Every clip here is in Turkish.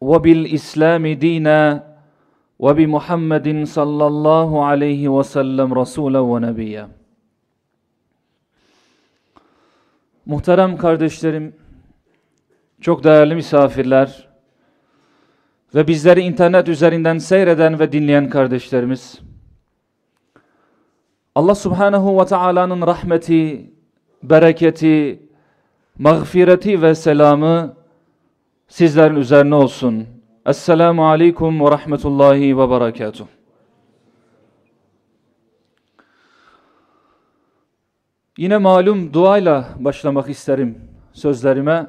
وبالإسلام دينا وبمحمد صلى الله عليه وسلم رسولا ونبيا Muhterem kardeşlerim, çok değerli misafirler ve bizleri internet üzerinden seyreden ve dinleyen kardeşlerimiz, Allah subhanehu ve Taala'nın rahmeti, bereketi, mağfireti ve selamı sizlerin üzerine olsun. Esselamu aleyküm ve rahmetullahi ve berekatuh. Yine malum duayla başlamak isterim sözlerime.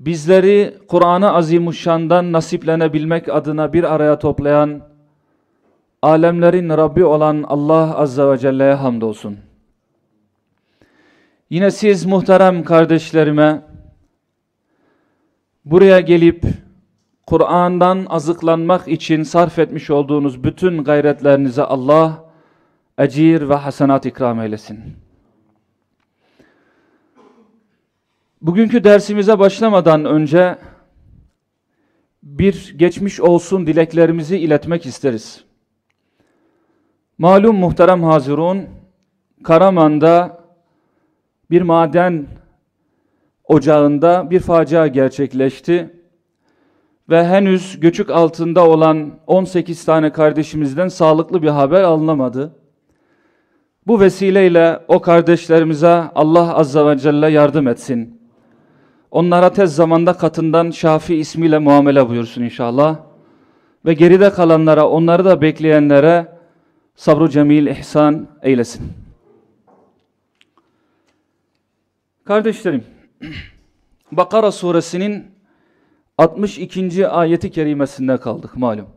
Bizleri Kur'an-ı Azimuşşan'dan nasiplenebilmek adına bir araya toplayan, alemlerin Rabbi olan Allah Azze ve Celle'ye hamdolsun. Yine siz muhterem kardeşlerime, buraya gelip Kur'an'dan azıklanmak için sarf etmiş olduğunuz bütün gayretlerinize Allah ecir ve hasenat ikram eylesin. Bugünkü dersimize başlamadan önce bir geçmiş olsun dileklerimizi iletmek isteriz. Malum muhterem Hazirun, Karaman'da bir maden ocağında bir facia gerçekleşti ve henüz göçük altında olan 18 tane kardeşimizden sağlıklı bir haber alınamadı. Bu vesileyle o kardeşlerimize Allah Azza ve Celle yardım etsin. Onlara tez zamanda katından Şafi ismiyle muamele buyursun inşallah. Ve geride kalanlara, onları da bekleyenlere sabru cemil ihsan eylesin. Kardeşlerim, Bakara suresinin 62. ayeti kerimesinde kaldık malum.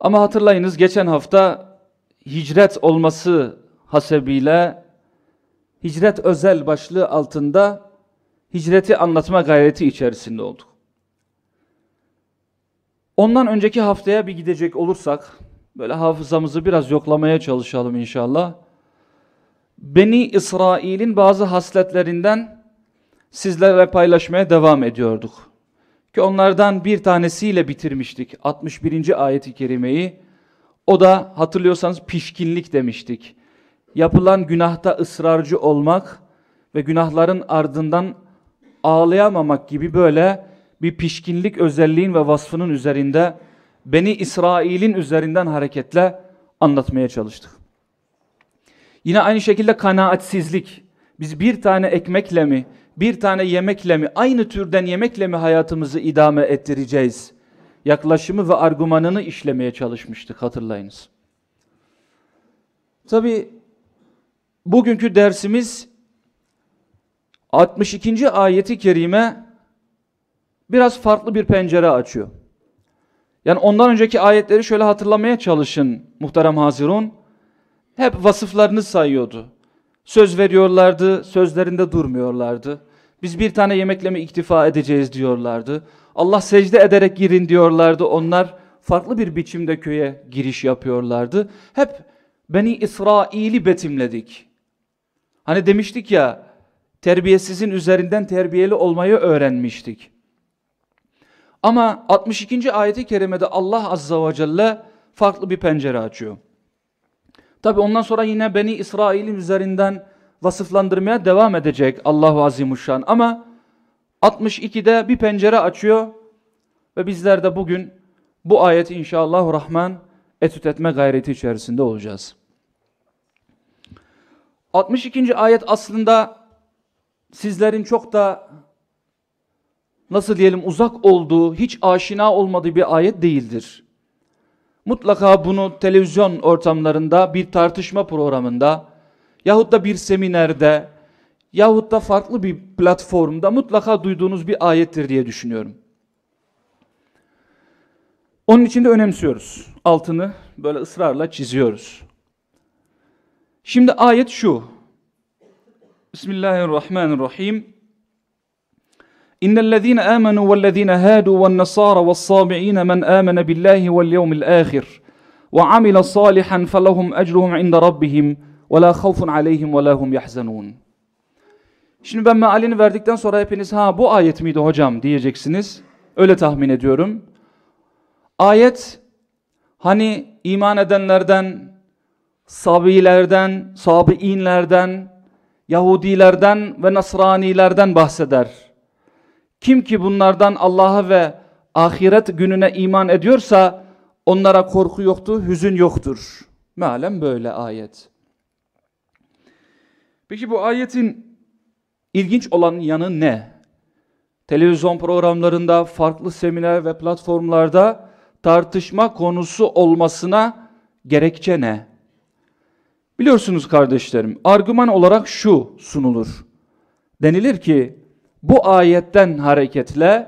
Ama hatırlayınız geçen hafta hicret olması hasebiyle hicret özel başlığı altında hicreti anlatma gayreti içerisinde olduk. Ondan önceki haftaya bir gidecek olursak böyle hafızamızı biraz yoklamaya çalışalım inşallah. Beni İsrail'in bazı hasletlerinden sizlerle paylaşmaya devam ediyorduk. Ki onlardan bir tanesiyle bitirmiştik 61. ayeti kerimeyi. O da hatırlıyorsanız pişkinlik demiştik. Yapılan günahta ısrarcı olmak ve günahların ardından ağlayamamak gibi böyle bir pişkinlik özelliğin ve vasfının üzerinde Beni İsrail'in üzerinden hareketle anlatmaya çalıştık. Yine aynı şekilde kanaatsizlik. Biz bir tane ekmekle mi, bir tane yemekle mi, aynı türden yemekle mi hayatımızı idame ettireceğiz? Yaklaşımı ve argümanını işlemeye çalışmıştık hatırlayınız. Tabi bugünkü dersimiz 62. ayeti kerime biraz farklı bir pencere açıyor. Yani ondan önceki ayetleri şöyle hatırlamaya çalışın muhterem Hazirun. Hep vasıflarını sayıyordu. Söz veriyorlardı, sözlerinde durmuyorlardı. Biz bir tane yemekle mi iktifa edeceğiz diyorlardı. Allah secde ederek girin diyorlardı. Onlar farklı bir biçimde köye giriş yapıyorlardı. Hep Beni İsrail'i betimledik. Hani demiştik ya, terbiyesizin üzerinden terbiyeli olmayı öğrenmiştik. Ama 62. ayeti kerimede Allah Azza ve Celle farklı bir pencere açıyor. Tabi ondan sonra yine Beni İsrail'in üzerinden vasıflandırmaya devam edecek Allahu Azimuşşan. Ama 62'de bir pencere açıyor ve bizler de bugün bu ayeti inşallah Rahman etüt etme gayreti içerisinde olacağız. 62. ayet aslında sizlerin çok da nasıl diyelim uzak olduğu, hiç aşina olmadığı bir ayet değildir. Mutlaka bunu televizyon ortamlarında, bir tartışma programında yahut da bir seminerde yahut da farklı bir platformda mutlaka duyduğunuz bir ayettir diye düşünüyorum. Onun için de önemsiyoruz. Altını böyle ısrarla çiziyoruz. Şimdi ayet şu. Bismillahirrahmanirrahim. إن الذين آمنوا والذين هادوا والنصارى والصابعين من آمن بالله واليوم الآخر وعمل صالحا فلهم أجرهم عند ربهم ولا خوف عليهم ولا هم يحزنون Şimdi ben mealini verdikten sonra hepiniz ha bu ayet miydi hocam diyeceksiniz. Öyle tahmin ediyorum. Ayet hani iman edenlerden, sabilerden, sabiinlerden, Yahudilerden ve Nasranilerden bahseder. kim ki bunlardan Allah'a ve ahiret gününe iman ediyorsa onlara korku yoktur, hüzün yoktur. Mealen böyle ayet. Peki bu ayetin ilginç olan yanı ne? Televizyon programlarında, farklı seminer ve platformlarda tartışma konusu olmasına gerekçe ne? Biliyorsunuz kardeşlerim, argüman olarak şu sunulur. Denilir ki, bu ayetten hareketle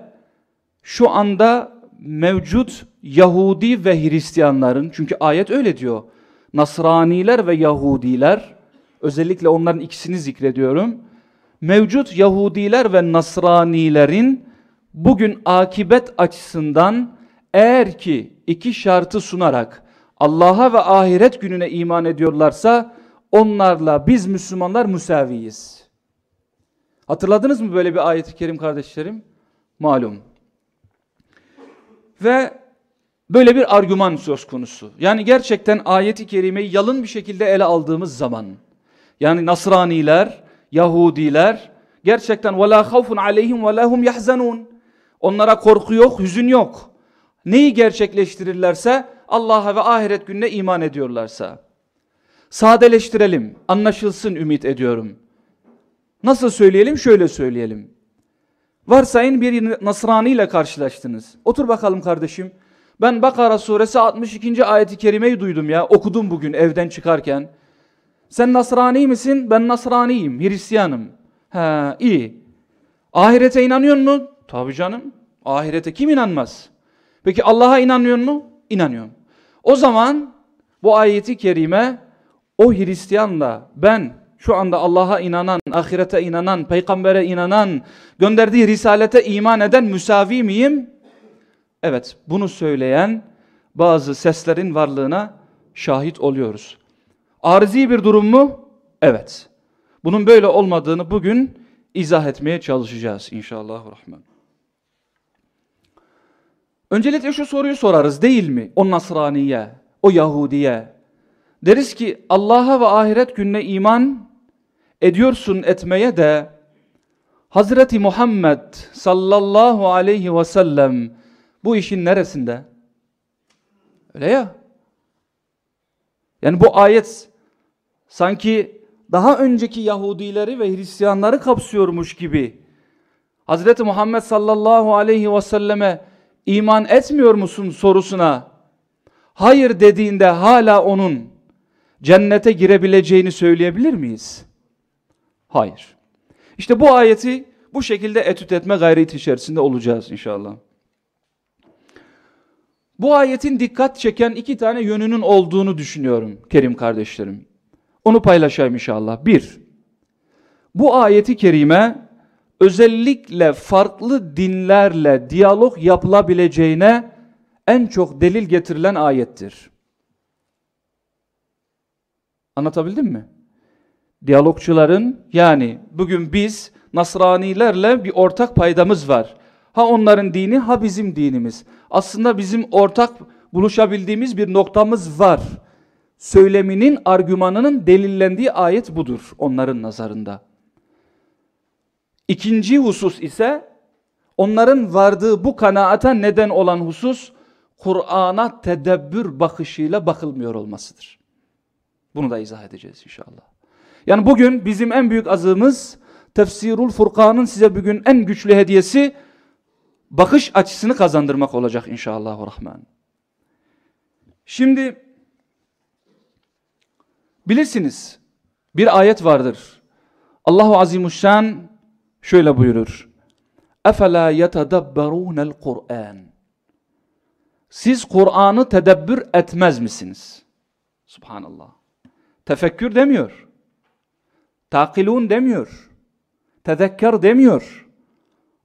şu anda mevcut Yahudi ve Hristiyanların, çünkü ayet öyle diyor, Nasraniler ve Yahudiler, özellikle onların ikisini zikrediyorum, mevcut Yahudiler ve Nasranilerin bugün akibet açısından eğer ki iki şartı sunarak Allah'a ve ahiret gününe iman ediyorlarsa onlarla biz Müslümanlar müsaviyiz. Hatırladınız mı böyle bir ayet-i kerim kardeşlerim? Malum. Ve böyle bir argüman söz konusu. Yani gerçekten ayet-i kerimeyi yalın bir şekilde ele aldığımız zaman yani Nasraniler, Yahudiler gerçekten ve la havfun aleyhim ve yahzanun. Onlara korku yok, hüzün yok. Neyi gerçekleştirirlerse Allah'a ve ahiret gününe iman ediyorlarsa. Sadeleştirelim, anlaşılsın ümit ediyorum. Nasıl söyleyelim? Şöyle söyleyelim. Varsayın bir Nasrani ile karşılaştınız. Otur bakalım kardeşim. Ben Bakara suresi 62. ayeti kerimeyi duydum ya. Okudum bugün evden çıkarken. Sen Nasrani misin? Ben Nasraniyim, Hristiyanım. He, iyi. Ahirete inanıyor mu? Tabii canım. Ahirete kim inanmaz? Peki Allah'a inanıyor mu? İnanıyorum. O zaman bu ayeti kerime o Hristiyanla ben şu anda Allah'a inanan, ahirete inanan, peygambere inanan, gönderdiği risalete iman eden müsavi miyim? Evet, bunu söyleyen bazı seslerin varlığına şahit oluyoruz. Arzi bir durum mu? Evet. Bunun böyle olmadığını bugün izah etmeye çalışacağız inşallah. Rahman. Öncelikle şu soruyu sorarız değil mi? O Nasraniye, o Yahudiye. Deriz ki Allah'a ve ahiret gününe iman ediyorsun etmeye de Hazreti Muhammed sallallahu aleyhi ve sellem bu işin neresinde? Öyle ya. Yani bu ayet sanki daha önceki Yahudileri ve Hristiyanları kapsıyormuş gibi. Hazreti Muhammed sallallahu aleyhi ve selleme iman etmiyor musun sorusuna hayır dediğinde hala onun cennete girebileceğini söyleyebilir miyiz? Hayır. İşte bu ayeti bu şekilde etüt etme gayreti içerisinde olacağız inşallah. Bu ayetin dikkat çeken iki tane yönünün olduğunu düşünüyorum Kerim kardeşlerim. Onu paylaşayım inşallah. Bir, bu ayeti kerime özellikle farklı dinlerle diyalog yapılabileceğine en çok delil getirilen ayettir. Anlatabildim mi? Diyalogçuların yani bugün biz Nasranilerle bir ortak paydamız var. Ha onların dini ha bizim dinimiz. Aslında bizim ortak buluşabildiğimiz bir noktamız var. Söyleminin argümanının delillendiği ayet budur onların nazarında. İkinci husus ise onların vardığı bu kanaata neden olan husus Kur'an'a tedebbür bakışıyla bakılmıyor olmasıdır. Bunu da izah edeceğiz inşallah. Yani bugün bizim en büyük azığımız Tefsirul Furkan'ın size bugün en güçlü hediyesi bakış açısını kazandırmak olacak inşallah. Rahman. Şimdi bilirsiniz bir ayet vardır. Allahu Azimuşşan şöyle buyurur. Efela yetedebberûnel Kur'an. Siz Kur'an'ı tedebbür etmez misiniz? Subhanallah. Tefekkür demiyor. Takilun demiyor. Tezekker demiyor.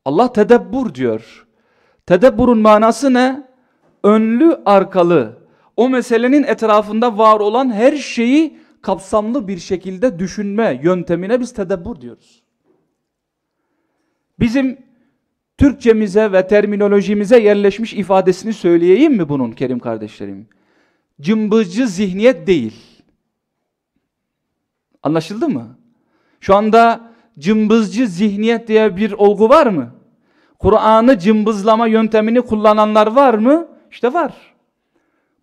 Allah tedebbür diyor. Tedebburun manası ne? Önlü arkalı. O meselenin etrafında var olan her şeyi kapsamlı bir şekilde düşünme yöntemine biz tedebbür diyoruz. Bizim Türkçemize ve terminolojimize yerleşmiş ifadesini söyleyeyim mi bunun Kerim kardeşlerim? Cımbızcı zihniyet değil. Anlaşıldı mı? Şu anda cımbızcı zihniyet diye bir olgu var mı? Kur'an'ı cımbızlama yöntemini kullananlar var mı? İşte var.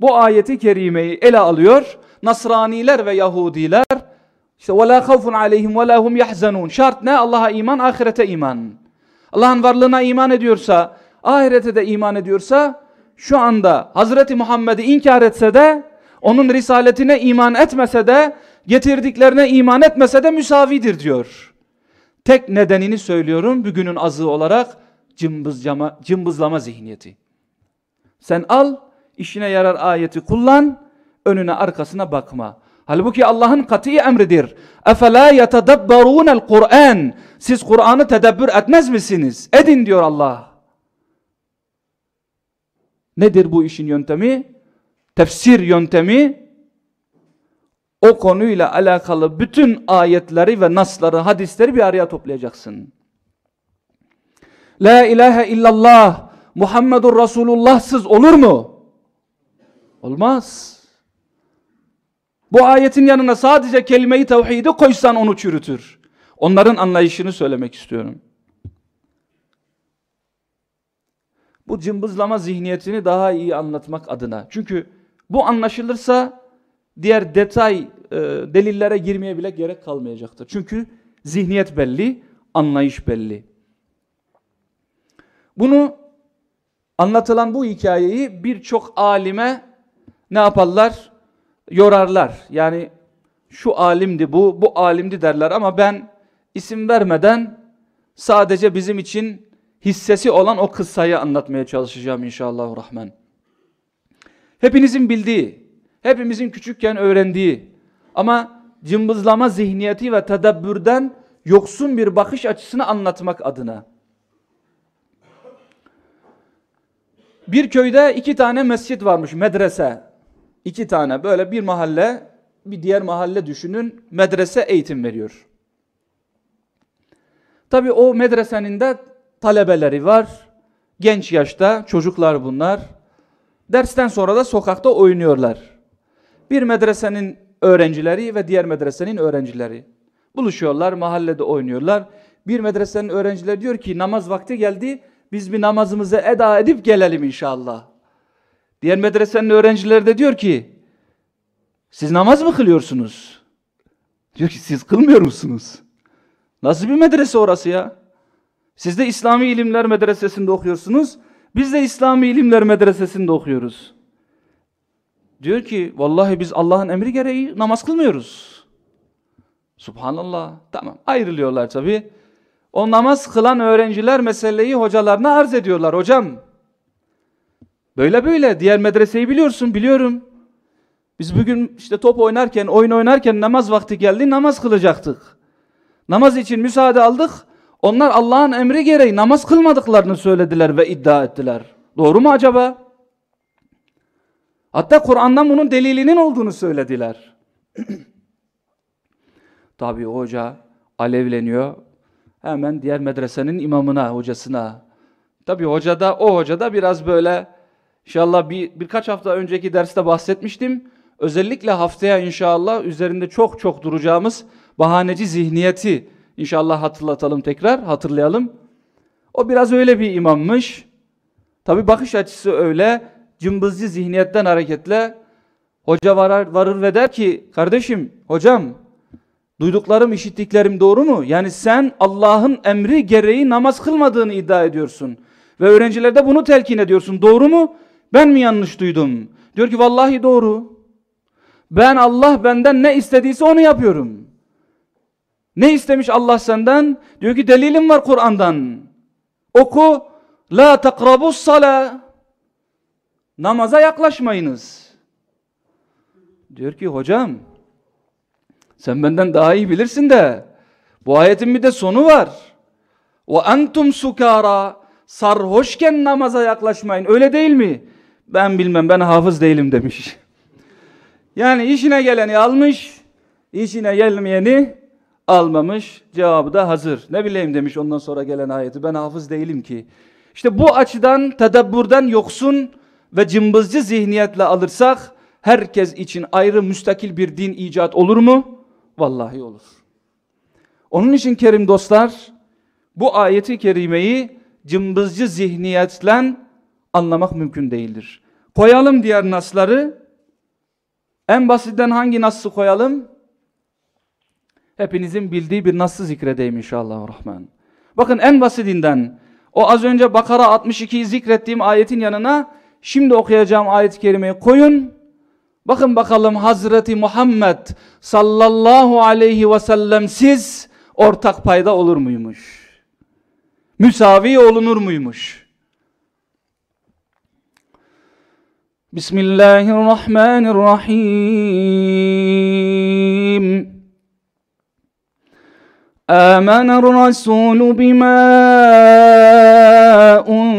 Bu ayeti kerimeyi ele alıyor. Nasraniler ve Yahudiler işte وَلَا خَوْفٌ عَلَيْهِمْ وَلَا هُمْ يَحْزَنُونَ Şart ne? Allah'a iman, ahirete iman. Allah'ın varlığına iman ediyorsa, ahirete de iman ediyorsa, şu anda Hazreti Muhammed'i inkar etse de, onun risaletine iman etmese de, getirdiklerine iman etmese de müsavidir diyor. Tek nedenini söylüyorum bugünün azı olarak cımbızlama, cımbızlama zihniyeti. Sen al, işine yarar ayeti kullan, önüne arkasına bakma. Halbuki Allah'ın kat'i emridir. Efela yetedebberûnel Kur'an. Siz Kur'an'ı tedebbür etmez misiniz? Edin diyor Allah. Nedir bu işin yöntemi? Tefsir yöntemi o konuyla alakalı bütün ayetleri ve nasları, hadisleri bir araya toplayacaksın. La ilahe illallah Muhammedur Resulullah'sız olur mu? Olmaz. Bu ayetin yanına sadece kelime-i tevhidi koysan onu çürütür. Onların anlayışını söylemek istiyorum. Bu cımbızlama zihniyetini daha iyi anlatmak adına. Çünkü bu anlaşılırsa diğer detay e, delillere girmeye bile gerek kalmayacaktır. Çünkü zihniyet belli, anlayış belli. Bunu anlatılan bu hikayeyi birçok alime ne yaparlar? Yorarlar. Yani şu alimdi bu, bu alimdi derler ama ben isim vermeden sadece bizim için hissesi olan o kıssayı anlatmaya çalışacağım inşallah rahman. Hepinizin bildiği, hepimizin küçükken öğrendiği ama cımbızlama zihniyeti ve tedebbürden yoksun bir bakış açısını anlatmak adına. Bir köyde iki tane mescit varmış, medrese. İki tane böyle bir mahalle, bir diğer mahalle düşünün, medrese eğitim veriyor. Tabi o medresenin de talebeleri var. Genç yaşta çocuklar bunlar. Dersten sonra da sokakta oynuyorlar. Bir medresenin öğrencileri ve diğer medresenin öğrencileri. Buluşuyorlar, mahallede oynuyorlar. Bir medresenin öğrencileri diyor ki namaz vakti geldi. Biz bir namazımızı eda edip gelelim inşallah. Diğer medresenin öğrencileri de diyor ki siz namaz mı kılıyorsunuz? Diyor ki siz kılmıyor musunuz? Nasıl bir medrese orası ya? Siz de İslami İlimler Medresesi'nde okuyorsunuz. Biz de İslami İlimler Medresesi'nde okuyoruz. Diyor ki vallahi biz Allah'ın emri gereği namaz kılmıyoruz. Subhanallah. Tamam ayrılıyorlar tabi. O namaz kılan öğrenciler meseleyi hocalarına arz ediyorlar. Hocam böyle böyle diğer medreseyi biliyorsun biliyorum. Biz bugün işte top oynarken oyun oynarken namaz vakti geldi namaz kılacaktık. Namaz için müsaade aldık. Onlar Allah'ın emri gereği namaz kılmadıklarını söylediler ve iddia ettiler. Doğru mu acaba? Hatta Kur'an'dan bunun delilinin olduğunu söylediler. Tabi hoca alevleniyor. Hemen diğer medresenin imamına, hocasına. Tabi hoca da o hoca da biraz böyle inşallah bir, birkaç hafta önceki derste bahsetmiştim. Özellikle haftaya inşallah üzerinde çok çok duracağımız bahaneci zihniyeti inşallah hatırlatalım tekrar, hatırlayalım. O biraz öyle bir imammış. Tabi bakış açısı öyle, cımbızcı zihniyetten hareketle hoca varar, varır ve der ki, kardeşim, hocam, duyduklarım, işittiklerim doğru mu? Yani sen Allah'ın emri gereği namaz kılmadığını iddia ediyorsun. Ve öğrencilerde bunu telkin ediyorsun. Doğru mu? Ben mi yanlış duydum? Diyor ki vallahi doğru. Ben Allah benden ne istediyse onu yapıyorum. Ne istemiş Allah senden? Diyor ki delilim var Kur'an'dan. Oku. La takrabus sala. Namaza yaklaşmayınız. Diyor ki hocam sen benden daha iyi bilirsin de bu ayetin bir de sonu var. Ve entum sukara sarhoşken namaza yaklaşmayın. Öyle değil mi? Ben bilmem ben hafız değilim demiş. Yani işine geleni almış, işine gelmeyeni almamış. Cevabı da hazır. Ne bileyim demiş ondan sonra gelen ayeti. Ben hafız değilim ki. İşte bu açıdan tedebburdan yoksun ve cımbızcı zihniyetle alırsak herkes için ayrı müstakil bir din icat olur mu? Vallahi olur. Onun için kerim dostlar bu ayeti kerimeyi cımbızcı zihniyetle anlamak mümkün değildir. Koyalım diğer nasları. En basitten hangi nassı koyalım? Hepinizin bildiği bir nassı zikredeyim inşallah rahman. Bakın en basitinden o az önce Bakara 62'yi zikrettiğim ayetin yanına şimdi okuyacağım ayet-i kerimeyi koyun. Bakın bakalım Hazreti Muhammed sallallahu aleyhi ve sellem siz ortak payda olur muymuş? Müsavi olunur muymuş? Bismillahirrahmanirrahim. آمن الرسول بما أنزل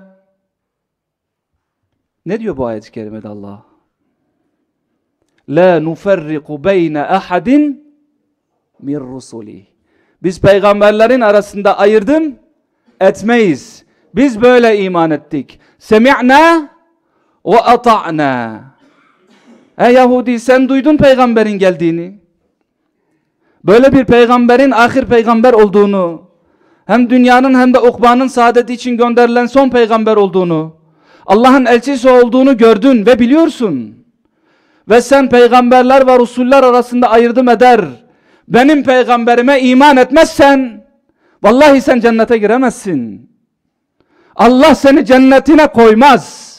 Ne diyor bu ayet-i kerimede Allah? La nuferriku beyne ahadin min rusuli. Biz peygamberlerin arasında ayırdım etmeyiz. Biz böyle iman ettik. Semi'na ve ata'na. Ey Yahudi sen duydun peygamberin geldiğini. Böyle bir peygamberin ahir peygamber olduğunu, hem dünyanın hem de ukbanın saadeti için gönderilen son peygamber olduğunu, Allah'ın elçisi olduğunu gördün ve biliyorsun. Ve sen peygamberler ve rusuller arasında ayırdım eder. Benim peygamberime iman etmezsen, vallahi sen cennete giremezsin. Allah seni cennetine koymaz.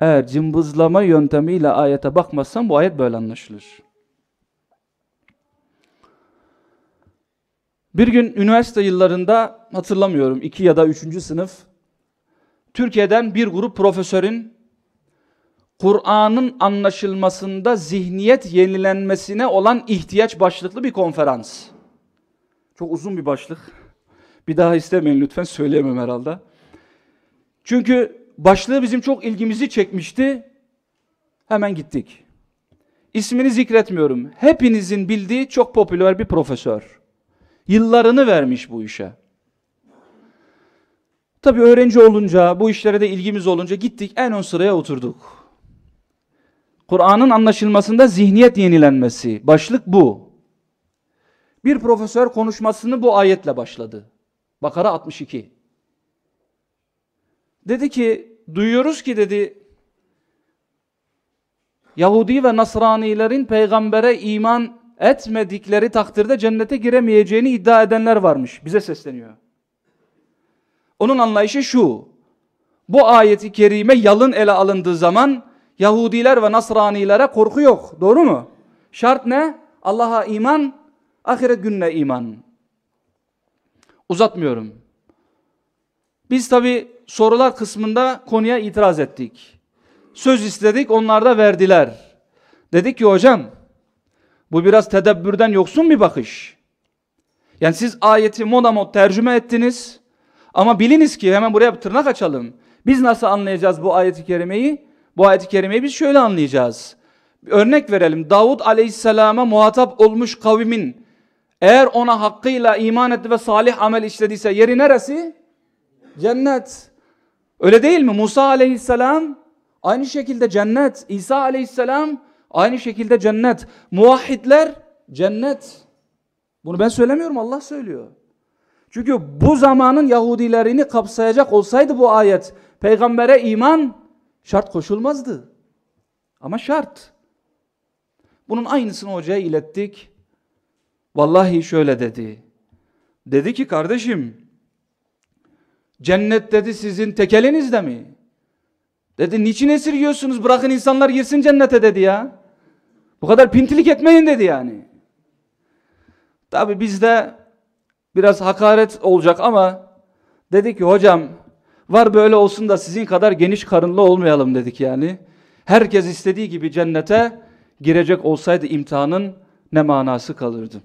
Eğer cımbızlama yöntemiyle ayete bakmazsan bu ayet böyle anlaşılır. Bir gün üniversite yıllarında hatırlamıyorum iki ya da üçüncü sınıf Türkiye'den bir grup profesörün Kur'an'ın anlaşılmasında zihniyet yenilenmesine olan ihtiyaç başlıklı bir konferans. Çok uzun bir başlık. Bir daha istemeyin lütfen söyleyemem herhalde. Çünkü başlığı bizim çok ilgimizi çekmişti. Hemen gittik. İsmini zikretmiyorum. Hepinizin bildiği çok popüler bir profesör. Yıllarını vermiş bu işe. Tabi öğrenci olunca, bu işlere de ilgimiz olunca gittik en ön sıraya oturduk. Kur'an'ın anlaşılmasında zihniyet yenilenmesi. Başlık bu. Bir profesör konuşmasını bu ayetle başladı. Bakara 62. Dedi ki, duyuyoruz ki dedi, Yahudi ve Nasranilerin peygambere iman etmedikleri takdirde cennete giremeyeceğini iddia edenler varmış. Bize sesleniyor. Onun anlayışı şu. Bu ayeti kerime yalın ele alındığı zaman Yahudiler ve Nasranilere korku yok. Doğru mu? Şart ne? Allah'a iman, ahiret gününe iman. Uzatmıyorum. Biz tabi sorular kısmında konuya itiraz ettik. Söz istedik, onlar da verdiler. Dedik ki hocam, bu biraz tedebbürden yoksun bir bakış. Yani siz ayeti moda mod tercüme ettiniz. Ama biliniz ki hemen buraya tırnak açalım. Biz nasıl anlayacağız bu ayeti kerimeyi? Bu ayeti kerimeyi biz şöyle anlayacağız. Örnek verelim. Davud aleyhisselama muhatap olmuş kavimin eğer ona hakkıyla iman etti ve salih amel işlediyse yeri neresi? Cennet. Öyle değil mi? Musa aleyhisselam aynı şekilde cennet. İsa aleyhisselam Aynı şekilde cennet. Muvahhidler cennet. Bunu ben söylemiyorum Allah söylüyor. Çünkü bu zamanın Yahudilerini kapsayacak olsaydı bu ayet peygambere iman şart koşulmazdı. Ama şart. Bunun aynısını hocaya ilettik. Vallahi şöyle dedi. Dedi ki kardeşim cennet dedi sizin tekelinizde mi? Dedi niçin esirgiyorsunuz bırakın insanlar girsin cennete dedi ya. Bu kadar pintilik etmeyin dedi yani. Tabi bizde biraz hakaret olacak ama dedi ki hocam var böyle olsun da sizin kadar geniş karınlı olmayalım dedik yani. Herkes istediği gibi cennete girecek olsaydı imtihanın ne manası kalırdı.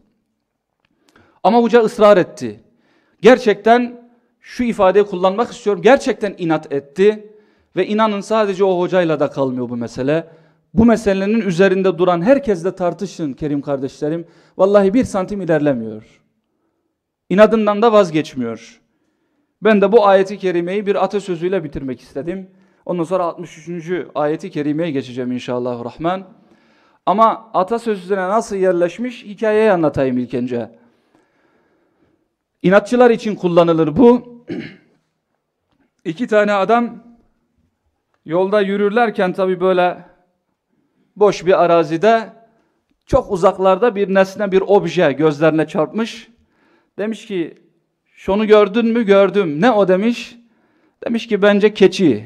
Ama hoca ısrar etti. Gerçekten şu ifadeyi kullanmak istiyorum. Gerçekten inat etti. Ve inanın sadece o hocayla da kalmıyor bu mesele. Bu meselenin üzerinde duran herkesle tartışın Kerim kardeşlerim. Vallahi bir santim ilerlemiyor. İnadından da vazgeçmiyor. Ben de bu ayeti kerimeyi bir atasözüyle bitirmek istedim. Ondan sonra 63. ayeti kerimeye geçeceğim inşallah rahman. Ama atasözüne nasıl yerleşmiş hikayeyi anlatayım ilk önce. İnatçılar için kullanılır bu. İki tane adam yolda yürürlerken tabi böyle boş bir arazide çok uzaklarda bir nesne bir obje gözlerine çarpmış. Demiş ki şunu gördün mü gördüm. Ne o demiş? Demiş ki bence keçi.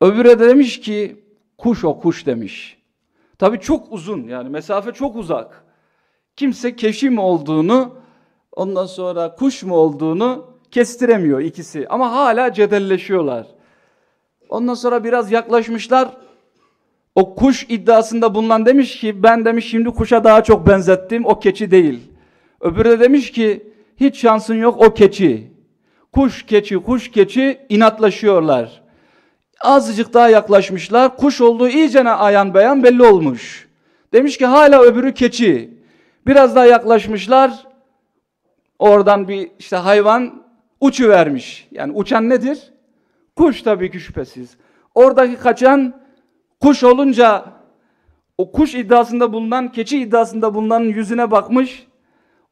Öbürü de demiş ki kuş o kuş demiş. Tabi çok uzun yani mesafe çok uzak. Kimse keşi mi olduğunu ondan sonra kuş mu olduğunu kestiremiyor ikisi. Ama hala cedelleşiyorlar. Ondan sonra biraz yaklaşmışlar. O kuş iddiasında bulunan demiş ki ben demiş şimdi kuşa daha çok benzettim o keçi değil. Öbürü de demiş ki hiç şansın yok o keçi. Kuş keçi kuş keçi inatlaşıyorlar. Azıcık daha yaklaşmışlar. Kuş olduğu iyicene ayan beyan belli olmuş. Demiş ki hala öbürü keçi. Biraz daha yaklaşmışlar. Oradan bir işte hayvan uçu vermiş. Yani uçan nedir? Kuş tabii ki şüphesiz. Oradaki kaçan kuş olunca o kuş iddiasında bulunan, keçi iddiasında bulunanın yüzüne bakmış.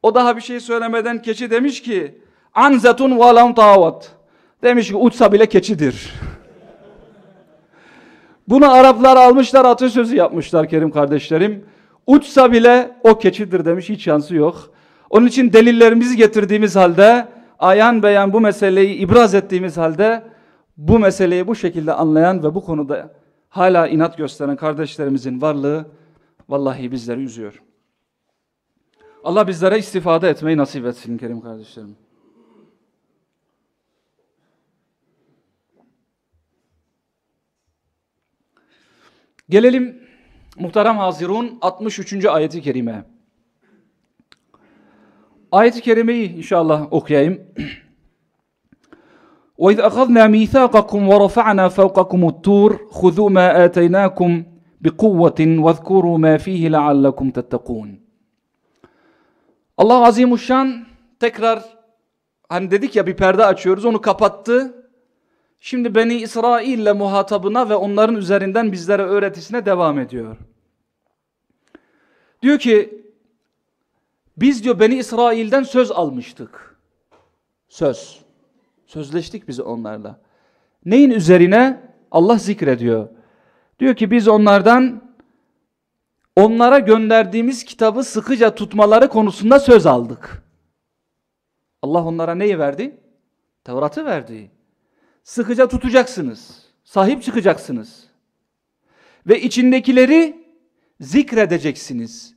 O daha bir şey söylemeden keçi demiş ki anzetun ve lam tavat. Demiş ki uçsa bile keçidir. Bunu Araplar almışlar atasözü yapmışlar Kerim kardeşlerim. Uçsa bile o keçidir demiş hiç şansı yok. Onun için delillerimizi getirdiğimiz halde ayan beyan bu meseleyi ibraz ettiğimiz halde bu meseleyi bu şekilde anlayan ve bu konuda hala inat gösteren kardeşlerimizin varlığı vallahi bizleri üzüyor. Allah bizlere istifade etmeyi nasip etsin Kerim kardeşlerim. Gelelim muhterem Hazirun 63. ayeti kerime. Ayet-i kerimeyi inşallah okuyayım. وإذ أخذنا ميثاقكم ورفعنا فوقكم الطور خذوا ما آتيناكم بقوة واذكروا ما فيه لعلكم تتقون Allah Azimuşşan tekrar hani dedik ya bir perde açıyoruz onu kapattı. Şimdi Beni İsrail ile muhatabına ve onların üzerinden bizlere öğretisine devam ediyor. Diyor ki biz diyor Beni İsrail'den söz almıştık. Söz. Sözleştik biz onlarla. Neyin üzerine? Allah zikrediyor. Diyor ki biz onlardan onlara gönderdiğimiz kitabı sıkıca tutmaları konusunda söz aldık. Allah onlara neyi verdi? Tevrat'ı verdi. Sıkıca tutacaksınız. Sahip çıkacaksınız. Ve içindekileri zikredeceksiniz.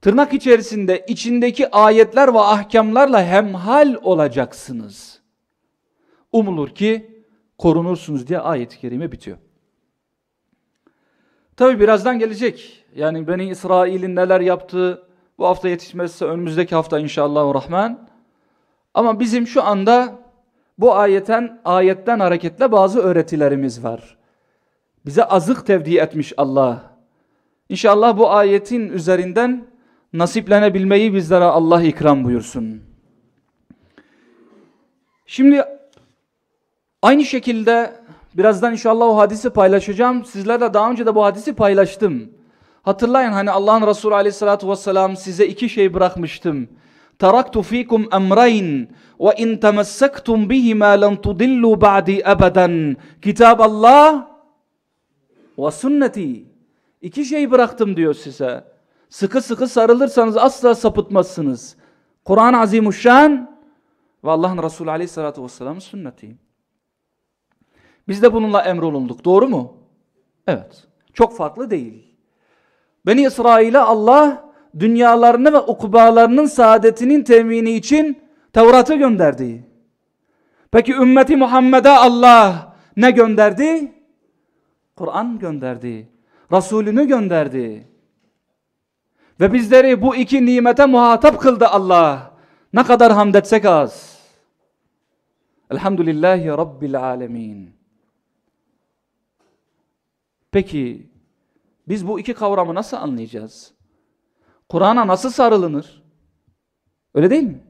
Tırnak içerisinde içindeki ayetler ve ahkamlarla hemhal olacaksınız. Umulur ki korunursunuz diye ayet-i kerime bitiyor. Tabi birazdan gelecek. Yani Beni İsrail'in neler yaptığı bu hafta yetişmezse önümüzdeki hafta inşallah rahman. Ama bizim şu anda bu ayetten ayetten hareketle bazı öğretilerimiz var. Bize azık tevdi etmiş Allah. İnşallah bu ayetin üzerinden nasiplenebilmeyi bizlere Allah ikram buyursun. Şimdi aynı şekilde birazdan inşallah o hadisi paylaşacağım. Sizlerle daha önce de bu hadisi paylaştım. Hatırlayın hani Allah'ın Resulü aleyhissalatü vesselam size iki şey bırakmıştım. Taraktu fikum emrayn ve in temessaktum bihima lan tudillu ba'di abadan. Kitab Allah ve sünneti. İki şey bıraktım diyor size. Sıkı sıkı sarılırsanız asla sapıtmazsınız. Kur'an-ı Azimuşşan ve Allah'ın Resulü Aleyhisselatü Vesselam'ın sünneti. Biz de bununla emrolunduk. Doğru mu? Evet. Çok farklı değil. Beni İsrail'e Allah dünyalarını ve ukubalarının saadetinin temini için Tevrat'ı gönderdi. Peki ümmeti Muhammed'e Allah ne gönderdi? Kur'an gönderdi. Resulünü gönderdi. Ve bizleri bu iki nimete muhatap kıldı Allah. Ne kadar hamd etsek az. Elhamdülillahi Rabbil alemin. Peki biz bu iki kavramı nasıl anlayacağız? Kur'an'a nasıl sarılınır? Öyle değil mi?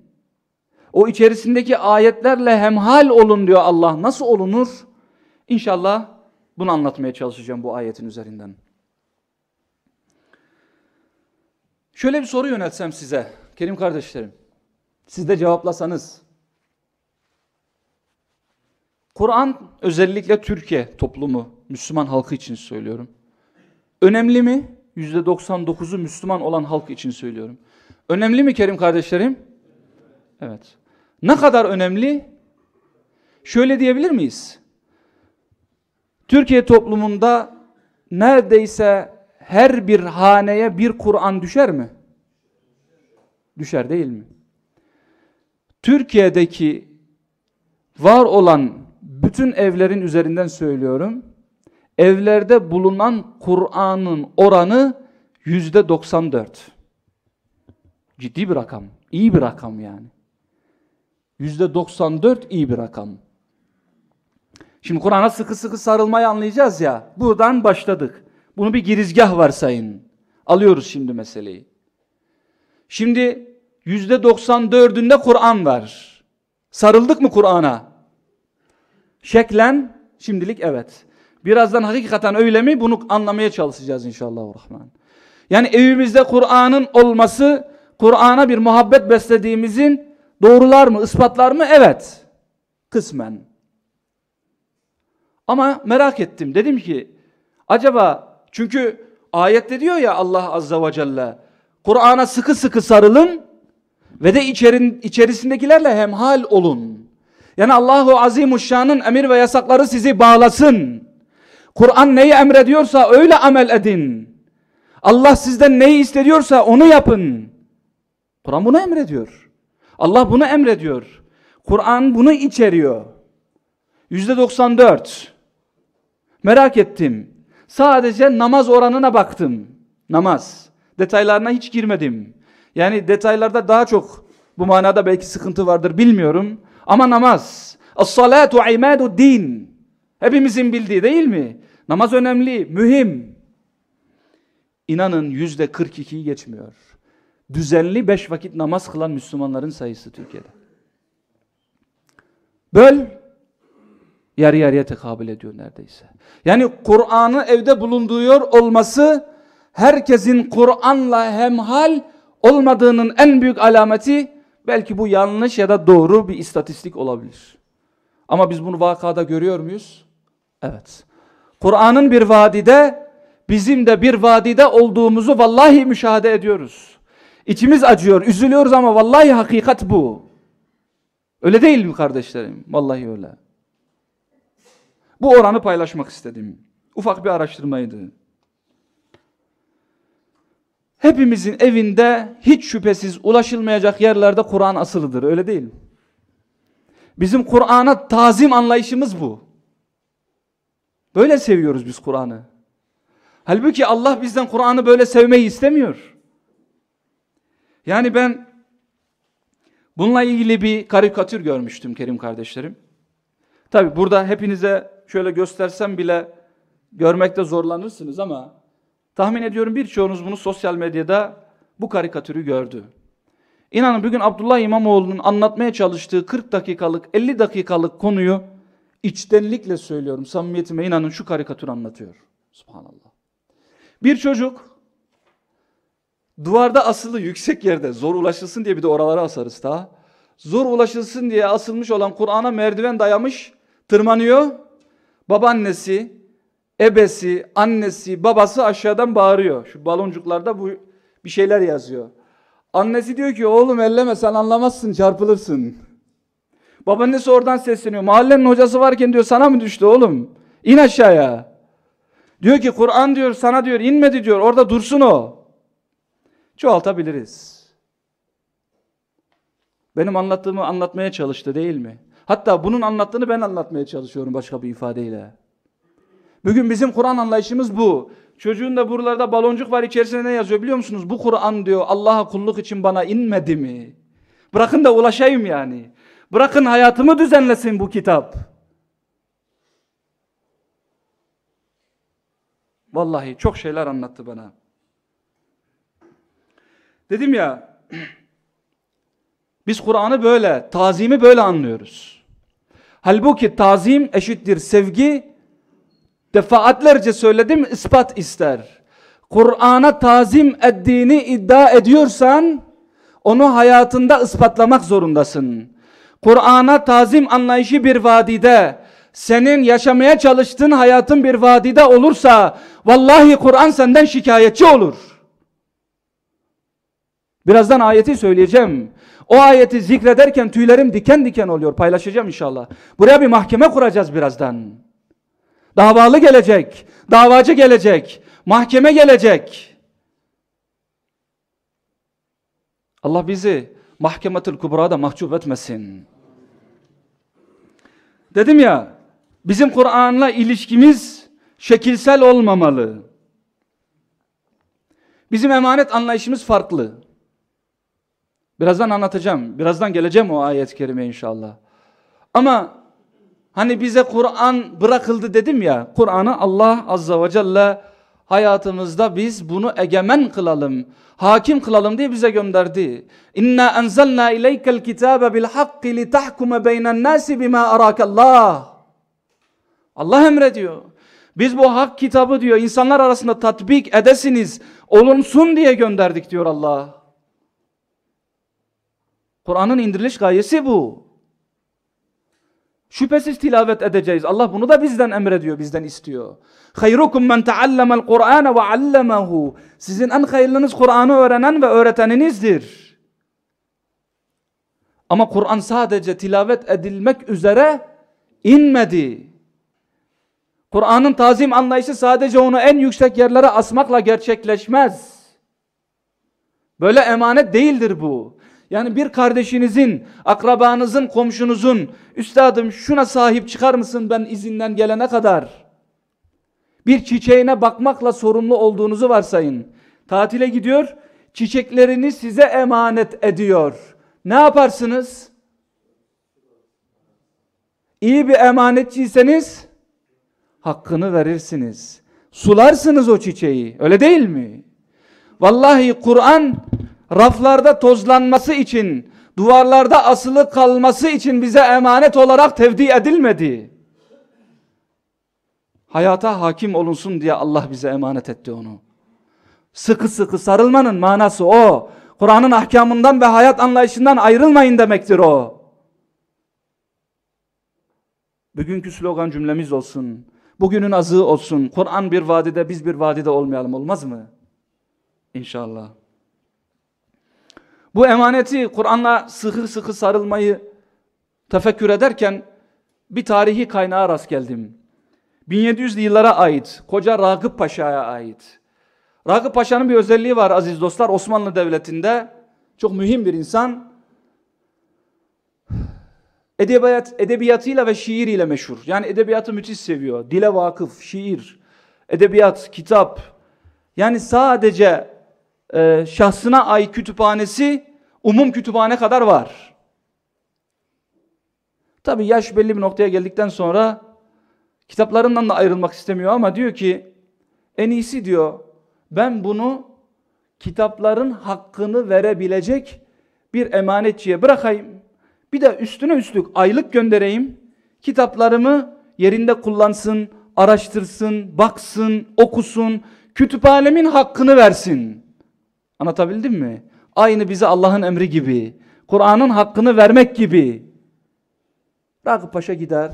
O içerisindeki ayetlerle hemhal olun diyor Allah. Nasıl olunur? İnşallah bunu anlatmaya çalışacağım bu ayetin üzerinden. Şöyle bir soru yöneltsem size, Kerim kardeşlerim. Siz de cevaplasanız. Kur'an özellikle Türkiye toplumu, Müslüman halkı için söylüyorum. Önemli mi? %99'u Müslüman olan halk için söylüyorum. Önemli mi Kerim kardeşlerim? Evet. Ne kadar önemli? Şöyle diyebilir miyiz? Türkiye toplumunda neredeyse her bir haneye bir Kur'an düşer mi? Düşer değil mi? Türkiye'deki var olan bütün evlerin üzerinden söylüyorum. Evlerde bulunan Kur'an'ın oranı yüzde 94. Ciddi bir rakam. iyi bir rakam yani. Yüzde 94 iyi bir rakam. Şimdi Kur'an'a sıkı sıkı sarılmayı anlayacağız ya. Buradan başladık. Bunu bir girizgah varsayın. Alıyoruz şimdi meseleyi. Şimdi yüzde 94'ünde Kur'an var. Sarıldık mı Kur'an'a? Şeklen şimdilik evet. Birazdan hakikaten öyle mi? Bunu anlamaya çalışacağız inşallah. Rahman. Yani evimizde Kur'an'ın olması, Kur'an'a bir muhabbet beslediğimizin doğrular mı, ispatlar mı? Evet. Kısmen. Ama merak ettim. Dedim ki acaba çünkü ayette diyor ya Allah Azza ve Celle Kur'an'a sıkı sıkı sarılın ve de içerin, içerisindekilerle hemhal olun. Yani Allahu Azimuşşan'ın emir ve yasakları sizi bağlasın. Kur'an neyi emrediyorsa öyle amel edin. Allah sizden neyi istediyorsa onu yapın. Kur'an bunu emrediyor. Allah bunu emrediyor. Kur'an bunu içeriyor. Yüzde 94. Merak ettim. Sadece namaz oranına baktım. Namaz. Detaylarına hiç girmedim. Yani detaylarda daha çok bu manada belki sıkıntı vardır bilmiyorum. Ama namaz. As-salatu imadu din. Hepimizin bildiği değil mi? Namaz önemli, mühim. İnanın yüzde 42'yi geçmiyor. Düzenli beş vakit namaz kılan Müslümanların sayısı Türkiye'de. Böl, yarı yarıya tekabül ediyor neredeyse. Yani Kur'an'ı evde bulunduruyor olması herkesin Kur'an'la hemhal olmadığının en büyük alameti belki bu yanlış ya da doğru bir istatistik olabilir. Ama biz bunu vakada görüyor muyuz? Evet. Kur'an'ın bir vadide bizim de bir vadide olduğumuzu vallahi müşahede ediyoruz. İçimiz acıyor, üzülüyoruz ama vallahi hakikat bu. Öyle değil mi kardeşlerim? Vallahi öyle. Bu oranı paylaşmak istedim. Ufak bir araştırmaydı. Hepimizin evinde hiç şüphesiz ulaşılmayacak yerlerde Kur'an asılıdır. Öyle değil mi? Bizim Kur'an'a tazim anlayışımız bu. Böyle seviyoruz biz Kur'an'ı. Halbuki Allah bizden Kur'an'ı böyle sevmeyi istemiyor. Yani ben bununla ilgili bir karikatür görmüştüm Kerim kardeşlerim. Tabi burada hepinize şöyle göstersem bile görmekte zorlanırsınız ama tahmin ediyorum birçoğunuz bunu sosyal medyada bu karikatürü gördü. İnanın bugün Abdullah İmamoğlu'nun anlatmaya çalıştığı 40 dakikalık 50 dakikalık konuyu içtenlikle söylüyorum samimiyetime inanın şu karikatür anlatıyor. Subhanallah. Bir çocuk Duvarda asılı yüksek yerde zor ulaşılsın diye bir de oralara asarız daha. Zor ulaşılsın diye asılmış olan Kur'an'a merdiven dayamış, tırmanıyor. Babaannesi, ebesi, annesi, babası aşağıdan bağırıyor. Şu baloncuklarda bu bir şeyler yazıyor. Annesi diyor ki oğlum elleme sen anlamazsın çarpılırsın. Babaannesi oradan sesleniyor. Mahallenin hocası varken diyor sana mı düştü oğlum? İn aşağıya. Diyor ki Kur'an diyor sana diyor inmedi diyor orada dursun o. Çoğaltabiliriz. Benim anlattığımı anlatmaya çalıştı değil mi? Hatta bunun anlattığını ben anlatmaya çalışıyorum başka bir ifadeyle. Bugün bizim Kur'an anlayışımız bu. Çocuğun da buralarda baloncuk var içerisinde ne yazıyor biliyor musunuz? Bu Kur'an diyor Allah'a kulluk için bana inmedi mi? Bırakın da ulaşayım yani. Bırakın hayatımı düzenlesin bu kitap. Vallahi çok şeyler anlattı bana. Dedim ya biz Kur'an'ı böyle, tazimi böyle anlıyoruz. Halbuki tazim eşittir sevgi. Defaatlerce söyledim ispat ister. Kur'an'a tazim ettiğini iddia ediyorsan onu hayatında ispatlamak zorundasın. Kur'an'a tazim anlayışı bir vadide, senin yaşamaya çalıştığın hayatın bir vadide olursa vallahi Kur'an senden şikayetçi olur. Birazdan ayeti söyleyeceğim. O ayeti zikrederken tüylerim diken diken oluyor. Paylaşacağım inşallah. Buraya bir mahkeme kuracağız birazdan. Davalı gelecek, davacı gelecek, mahkeme gelecek. Allah bizi mahkemetül kubrada mahcup etmesin. Dedim ya, bizim Kur'an'la ilişkimiz şekilsel olmamalı. Bizim emanet anlayışımız farklı. Birazdan anlatacağım. Birazdan geleceğim o ayet-i kerime inşallah. Ama hani bize Kur'an bırakıldı dedim ya. Kur'an'ı Allah azza ve celle hayatımızda biz bunu egemen kılalım. Hakim kılalım diye bize gönderdi. İnna enzelna ileykel kitabe bil hakki li tahkume beynen nasi bima arakallah. Allah emrediyor. Biz bu hak kitabı diyor insanlar arasında tatbik edesiniz, olunsun diye gönderdik diyor Allah. Kur'an'ın indiriliş gayesi bu. Şüphesiz tilavet edeceğiz. Allah bunu da bizden emrediyor, bizden istiyor. Hayrukum men taallama'l Kur'an ve allamahu. Sizin en hayırlınız Kur'an'ı öğrenen ve öğreteninizdir. Ama Kur'an sadece tilavet edilmek üzere inmedi. Kur'an'ın tazim anlayışı sadece onu en yüksek yerlere asmakla gerçekleşmez. Böyle emanet değildir bu. Yani bir kardeşinizin, akrabanızın, komşunuzun, üstadım şuna sahip çıkar mısın ben izinden gelene kadar? Bir çiçeğine bakmakla sorumlu olduğunuzu varsayın. Tatile gidiyor, çiçeklerini size emanet ediyor. Ne yaparsınız? İyi bir emanetçiyseniz hakkını verirsiniz. Sularsınız o çiçeği. Öyle değil mi? Vallahi Kur'an raflarda tozlanması için, duvarlarda asılı kalması için bize emanet olarak tevdi edilmedi. Hayata hakim olunsun diye Allah bize emanet etti onu. Sıkı sıkı sarılmanın manası o. Kur'an'ın ahkamından ve hayat anlayışından ayrılmayın demektir o. Bugünkü slogan cümlemiz olsun. Bugünün azığı olsun. Kur'an bir vadide biz bir vadide olmayalım olmaz mı? İnşallah. Bu emaneti Kur'an'la sıkı sıkı sarılmayı tefekkür ederken bir tarihi kaynağa rast geldim. 1700'lü yıllara ait, koca Ragıp Paşa'ya ait. Ragıp Paşa'nın bir özelliği var aziz dostlar Osmanlı Devleti'nde. Çok mühim bir insan. Edebiyat, edebiyatıyla ve şiiriyle meşhur. Yani edebiyatı müthiş seviyor. Dile vakıf, şiir, edebiyat, kitap. Yani sadece e, şahsına ait kütüphanesi umum kütüphane kadar var. Tabi yaş belli bir noktaya geldikten sonra kitaplarından da ayrılmak istemiyor ama diyor ki en iyisi diyor ben bunu kitapların hakkını verebilecek bir emanetçiye bırakayım. Bir de üstüne üstlük aylık göndereyim. Kitaplarımı yerinde kullansın, araştırsın, baksın, okusun, kütüphanemin hakkını versin. Anlatabildim mi? Aynı bize Allah'ın emri gibi. Kur'an'ın hakkını vermek gibi. Ragıp Paşa gider.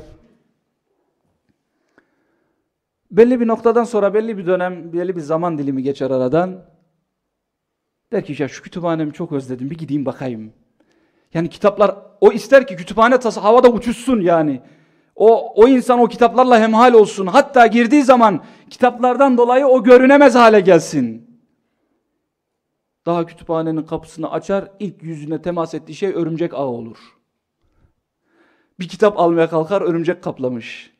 Belli bir noktadan sonra belli bir dönem, belli bir zaman dilimi geçer aradan. Der ki ya şu kütüphanemi çok özledim bir gideyim bakayım. Yani kitaplar o ister ki kütüphane tası havada uçuşsun yani. O, o insan o kitaplarla hemhal olsun. Hatta girdiği zaman kitaplardan dolayı o görünemez hale gelsin. Daha kütüphanenin kapısını açar, ilk yüzüne temas ettiği şey örümcek ağı olur. Bir kitap almaya kalkar, örümcek kaplamış.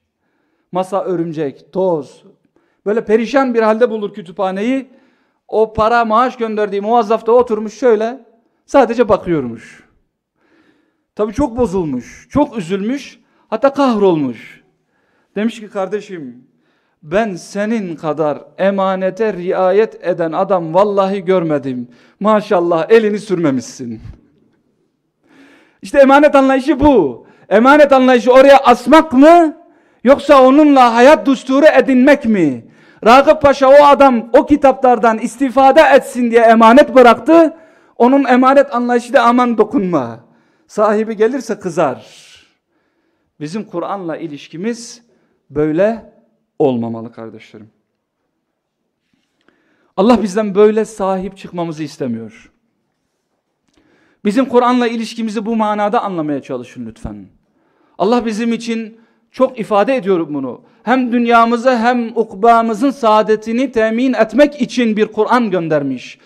Masa örümcek, toz. Böyle perişan bir halde bulur kütüphaneyi. O para maaş gönderdiği muvazzaf da oturmuş şöyle, sadece bakıyormuş. Tabi çok bozulmuş, çok üzülmüş, hatta kahrolmuş. Demiş ki kardeşim, ben senin kadar emanete riayet eden adam vallahi görmedim. Maşallah elini sürmemişsin. İşte emanet anlayışı bu. Emanet anlayışı oraya asmak mı? Yoksa onunla hayat dusturu edinmek mi? Ragıp Paşa o adam o kitaplardan istifade etsin diye emanet bıraktı. Onun emanet anlayışı da aman dokunma. Sahibi gelirse kızar. Bizim Kur'an'la ilişkimiz böyle olmamalı kardeşlerim. Allah bizden böyle sahip çıkmamızı istemiyor. Bizim Kur'an'la ilişkimizi bu manada anlamaya çalışın lütfen. Allah bizim için çok ifade ediyorum bunu. Hem dünyamıza hem ukbamızın saadetini temin etmek için bir Kur'an göndermiş.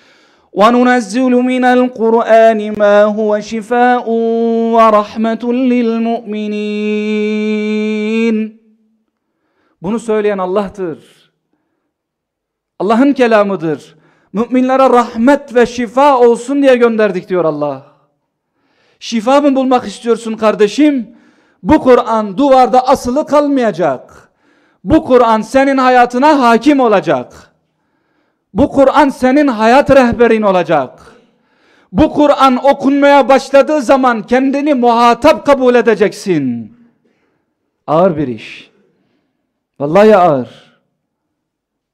وَنُنَزِّلُ مِنَ الْقُرْآنِ مَا هُوَ شِفَاءٌ وَرَحْمَةٌ لِلْمُؤْمِنِينَ bunu söyleyen Allah'tır. Allah'ın kelamıdır. Müminlere rahmet ve şifa olsun diye gönderdik diyor Allah. Şifa mı bulmak istiyorsun kardeşim? Bu Kur'an duvarda asılı kalmayacak. Bu Kur'an senin hayatına hakim olacak. Bu Kur'an senin hayat rehberin olacak. Bu Kur'an okunmaya başladığı zaman kendini muhatap kabul edeceksin. Ağır bir iş. Vallahi ağır.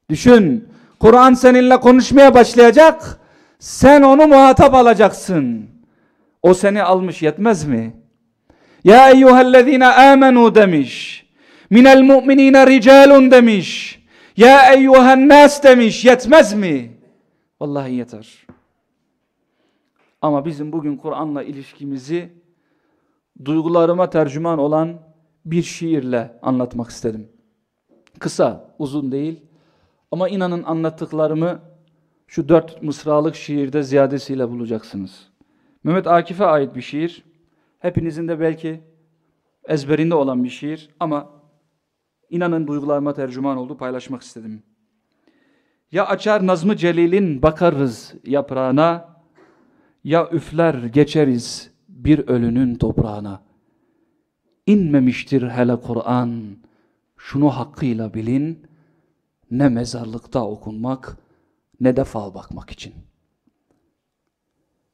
Düşün. Kur'an seninle konuşmaya başlayacak. Sen onu muhatap alacaksın. O seni almış yetmez mi? Ya eyyühellezine amenu demiş. Minel mu'minine ricalun demiş. Ya eyyühen nas demiş. Yetmez mi? Vallahi yeter. Ama bizim bugün Kur'an'la ilişkimizi duygularıma tercüman olan bir şiirle anlatmak istedim. Kısa, uzun değil. Ama inanın anlattıklarımı şu dört mısralık şiirde ziyadesiyle bulacaksınız. Mehmet Akif'e ait bir şiir. Hepinizin de belki ezberinde olan bir şiir ama inanın duygularıma tercüman oldu paylaşmak istedim. Ya açar Nazmı Celil'in bakarız yaprağına ya üfler geçeriz bir ölünün toprağına. İnmemiştir hele Kur'an şunu hakkıyla bilin ne mezarlıkta okunmak ne de fal bakmak için.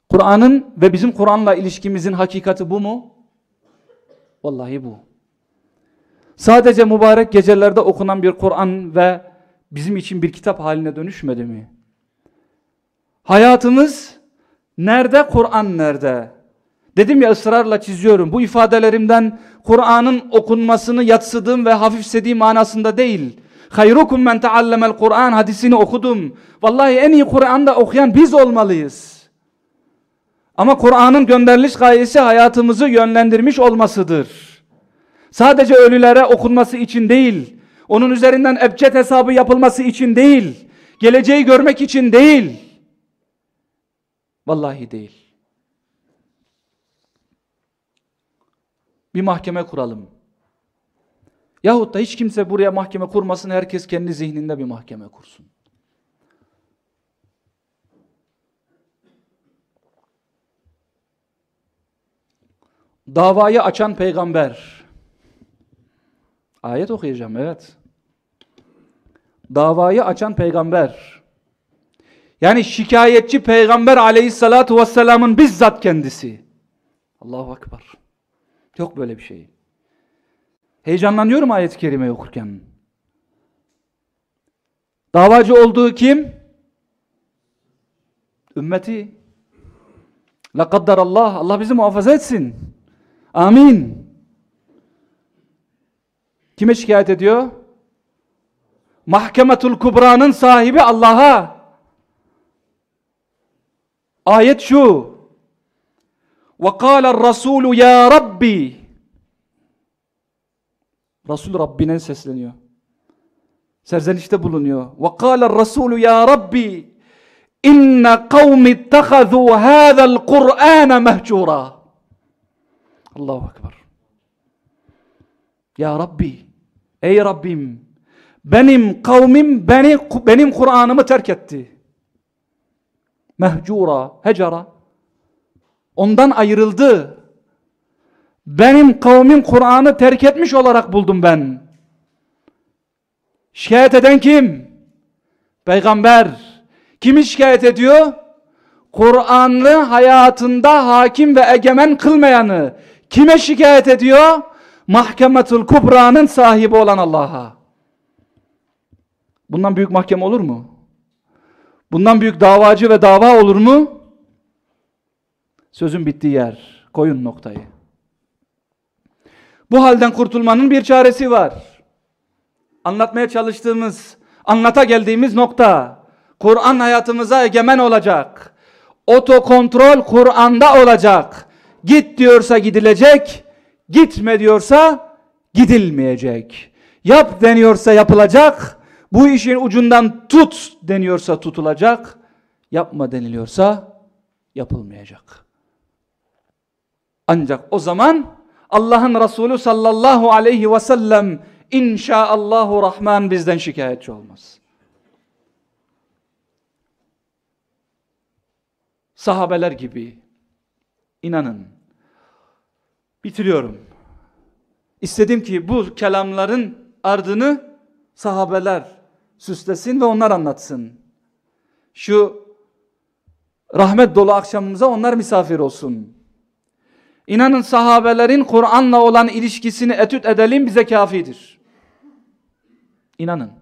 Kur'an'ın ve bizim Kur'an'la ilişkimizin hakikati bu mu? Vallahi bu. Sadece mübarek gecelerde okunan bir Kur'an ve bizim için bir kitap haline dönüşmedi mi? Hayatımız nerede, Kur'an nerede? Dedim ya ısrarla çiziyorum. Bu ifadelerimden Kur'an'ın okunmasını yatsıdığım ve hafifsediğim manasında değil. Hayrukum men teallemel Kur'an hadisini okudum. Vallahi en iyi Kur'an'da okuyan biz olmalıyız. Ama Kur'an'ın gönderiliş gayesi hayatımızı yönlendirmiş olmasıdır. Sadece ölülere okunması için değil, onun üzerinden ebced hesabı yapılması için değil, geleceği görmek için değil. Vallahi değil. Bir mahkeme kuralım. Yahut da hiç kimse buraya mahkeme kurmasın, herkes kendi zihninde bir mahkeme kursun. Davayı açan peygamber. Ayet okuyacağım, evet. Davayı açan peygamber. Yani şikayetçi peygamber aleyhissalatu vesselamın bizzat kendisi. Allahu Ekber. Yok böyle bir şey. Heyecanlanıyorum ayet-i kerime okurken. Davacı olduğu kim? Ümmeti. La Allah. Allah bizi muhafaza etsin. Amin. Kime şikayet ediyor? Mahkemetul Kubra'nın sahibi Allah'a. Ayet şu. وقال الرسول يا ربي. رسول ربنا سسلنيو سرزنشته بولنيو وقال الرسول يا ربي إن قوم اتخذوا هذا القرآن مهجورا. الله أكبر. يا ربي أي ربيم بنم قوم بنم benim Kur'an'ımı terk etti. Mehcura, hecara. Ondan ayrıldı. Benim kavmim Kur'an'ı terk etmiş olarak buldum ben. Şikayet eden kim? Peygamber. Kimi şikayet ediyor? Kur'anlı hayatında hakim ve egemen kılmayanı. Kime şikayet ediyor? Mahkemetul Kubra'nın sahibi olan Allah'a. Bundan büyük mahkeme olur mu? Bundan büyük davacı ve dava olur mu? Sözün bittiği yer. Koyun noktayı. Bu halden kurtulmanın bir çaresi var. Anlatmaya çalıştığımız, anlata geldiğimiz nokta. Kur'an hayatımıza egemen olacak. Otokontrol Kur'an'da olacak. Git diyorsa gidilecek, gitme diyorsa gidilmeyecek. Yap deniyorsa yapılacak, bu işin ucundan tut deniyorsa tutulacak, yapma deniliyorsa yapılmayacak. Ancak o zaman Allah'ın Resulü sallallahu aleyhi ve sellem inşaallahu rahman bizden şikayetçi olmaz. Sahabeler gibi inanın. Bitiriyorum. İstedim ki bu kelamların ardını sahabeler süslesin ve onlar anlatsın. Şu rahmet dolu akşamımıza onlar misafir olsun. İnanın sahabelerin Kur'an'la olan ilişkisini etüt edelim bize kafidir. İnanın.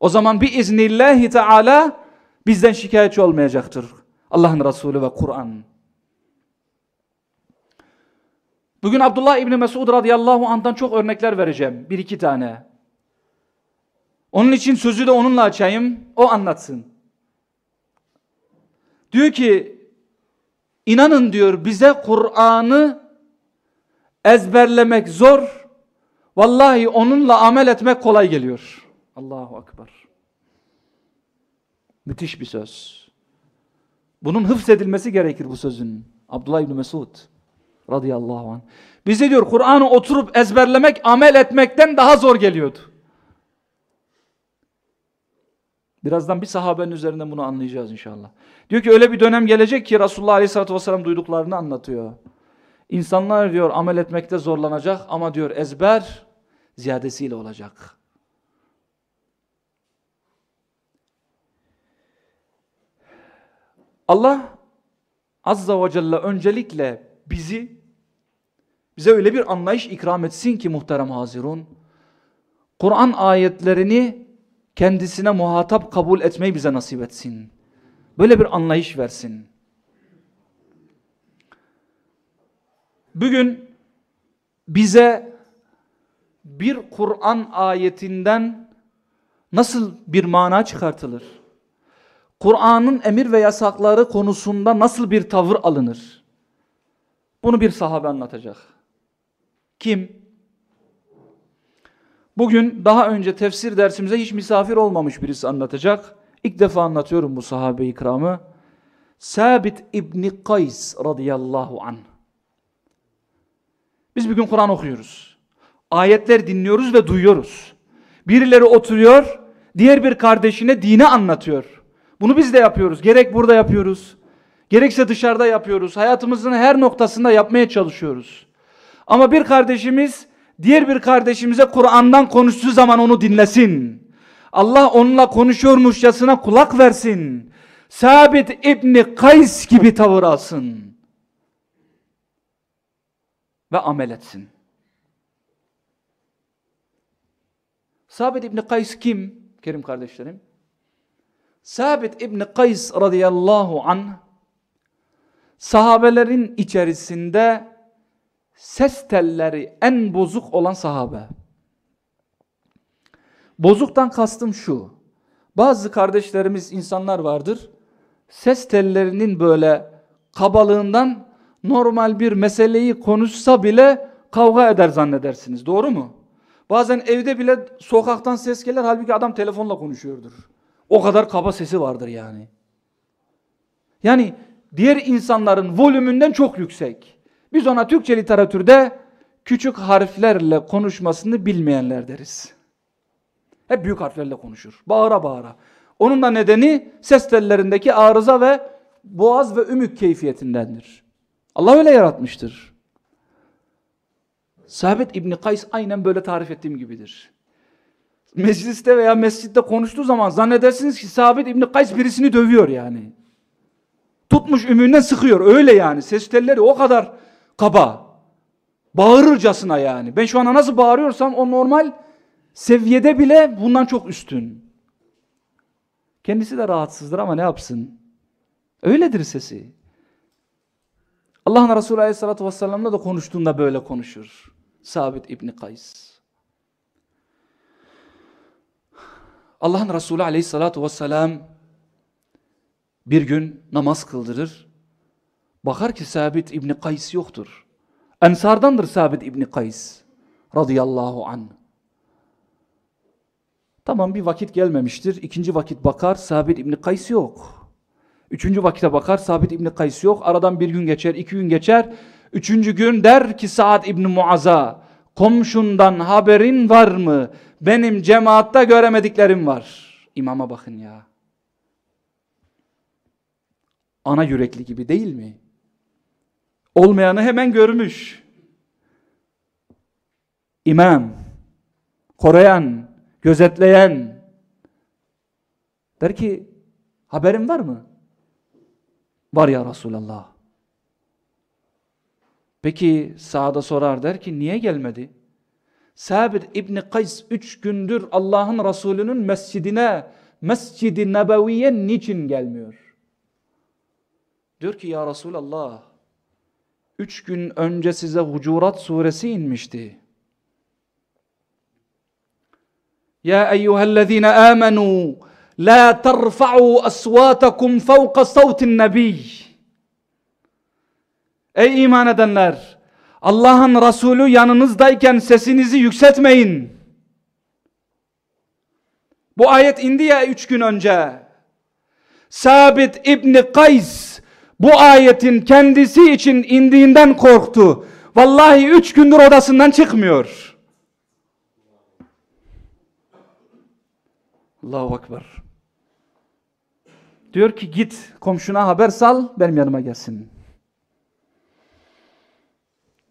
O zaman bir iznillahi teala bizden şikayetçi olmayacaktır. Allah'ın Resulü ve Kur'an. Bugün Abdullah İbni Mesud radıyallahu anh'tan çok örnekler vereceğim. Bir iki tane. Onun için sözü de onunla açayım. O anlatsın. Diyor ki inanın diyor bize Kur'an'ı ezberlemek zor. Vallahi onunla amel etmek kolay geliyor. Allahu Ekber. Müthiş bir söz. Bunun hıfz edilmesi gerekir bu sözün. Abdullah İbni Mesud radıyallahu anh. Bize diyor Kur'an'ı oturup ezberlemek amel etmekten daha zor geliyordu. Birazdan bir sahabenin üzerinden bunu anlayacağız inşallah. Diyor ki öyle bir dönem gelecek ki Resulullah Aleyhisselatü Vesselam duyduklarını anlatıyor. İnsanlar diyor amel etmekte zorlanacak ama diyor ezber ziyadesiyle olacak. Allah Azza ve Celle öncelikle bizi bize öyle bir anlayış ikram etsin ki muhterem hazirun Kur'an ayetlerini kendisine muhatap kabul etmeyi bize nasip etsin. Böyle bir anlayış versin. Bugün bize bir Kur'an ayetinden nasıl bir mana çıkartılır? Kur'an'ın emir ve yasakları konusunda nasıl bir tavır alınır? Bunu bir sahabe anlatacak. Kim? Bugün daha önce tefsir dersimize hiç misafir olmamış birisi anlatacak. İlk defa anlatıyorum bu sahabe ikramı. Sabit İbni Kays radıyallahu anh. Biz bugün Kur'an okuyoruz. Ayetler dinliyoruz ve duyuyoruz. Birileri oturuyor, diğer bir kardeşine dini anlatıyor. Bunu biz de yapıyoruz. Gerek burada yapıyoruz. Gerekse dışarıda yapıyoruz. Hayatımızın her noktasında yapmaya çalışıyoruz. Ama bir kardeşimiz diğer bir kardeşimize Kur'an'dan konuştuğu zaman onu dinlesin. Allah onunla konuşuyormuşçasına kulak versin. Sabit İbni Kays gibi tavır alsın. Ve amel etsin. Sabit İbni Kays kim? Kerim kardeşlerim. Sabit İbni Kays radıyallahu anh sahabelerin içerisinde ses telleri en bozuk olan sahabe. Bozuktan kastım şu. Bazı kardeşlerimiz insanlar vardır. Ses tellerinin böyle kabalığından normal bir meseleyi konuşsa bile kavga eder zannedersiniz. Doğru mu? Bazen evde bile sokaktan ses gelir halbuki adam telefonla konuşuyordur. O kadar kaba sesi vardır yani. Yani diğer insanların volümünden çok yüksek. Biz ona Türkçe literatürde küçük harflerle konuşmasını bilmeyenler deriz. Hep büyük harflerle konuşur. Bağıra bağıra. Onun da nedeni ses tellerindeki arıza ve boğaz ve ümük keyfiyetindendir. Allah öyle yaratmıştır. Sabit İbni Kays aynen böyle tarif ettiğim gibidir. Mecliste veya mescitte konuştuğu zaman zannedersiniz ki Sabit İbni Kays birisini dövüyor yani. Tutmuş ümüğünden sıkıyor. Öyle yani. Ses telleri o kadar kaba. Bağırırcasına yani. Ben şu anda nasıl bağırıyorsam o normal seviyede bile bundan çok üstün. Kendisi de rahatsızdır ama ne yapsın? Öyledir sesi. Allah'ın Resulü Aleyhisselatü Vesselam'la da konuştuğunda böyle konuşur. Sabit İbni Kays. Allah'ın Resulü Aleyhisselatü Vesselam bir gün namaz kıldırır. Bakar ki Sabit İbni Kays yoktur. Ensardandır Sabit İbni Kays radıyallahu anh. Tamam bir vakit gelmemiştir. İkinci vakit bakar Sabit İbni Kays yok. Üçüncü vakite bakar Sabit İbni Kays yok. Aradan bir gün geçer, iki gün geçer. Üçüncü gün der ki Saad İbni Muaz'a komşundan haberin var mı? Benim cemaatta göremediklerim var. İmama bakın ya. Ana yürekli gibi değil mi? Olmayanı hemen görmüş. İmam, koruyan, gözetleyen der ki haberin var mı? Var ya Resulallah. Peki Sa'da sorar der ki niye gelmedi? Sabit İbni Kays üç gündür Allah'ın Resulü'nün mescidine, Mescid-i Nebeviye niçin gelmiyor? Diyor ki ya Resulallah, üç gün önce size Hucurat suresi inmişti. Ya eyyühellezine amenu, la terfa'u asvatakum fevka savtin nebiy. Ey iman edenler! Allah'ın Resulü yanınızdayken sesinizi yükseltmeyin. Bu ayet indi ya üç gün önce. Sabit İbni Kays bu ayetin kendisi için indiğinden korktu. Vallahi üç gündür odasından çıkmıyor. Allahu Ekber. Diyor ki git komşuna haber sal benim yanıma gelsin.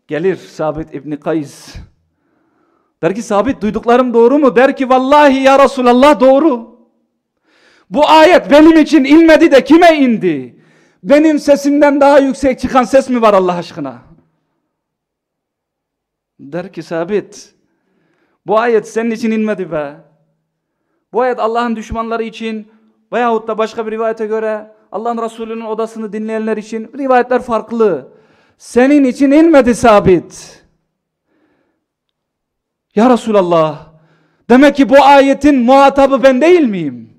Gelir Sabit İbni Kays. Der ki Sabit duyduklarım doğru mu? Der ki vallahi ya Resulallah doğru. Bu ayet benim için inmedi de kime indi? Benim sesimden daha yüksek çıkan ses mi var Allah aşkına? Der ki Sabit bu ayet senin için inmedi be. Bu ayet Allah'ın düşmanları için veyahut da başka bir rivayete göre Allah'ın Resulü'nün odasını dinleyenler için rivayetler farklı. Senin için inmedi sabit. Ya Resulallah demek ki bu ayetin muhatabı ben değil miyim?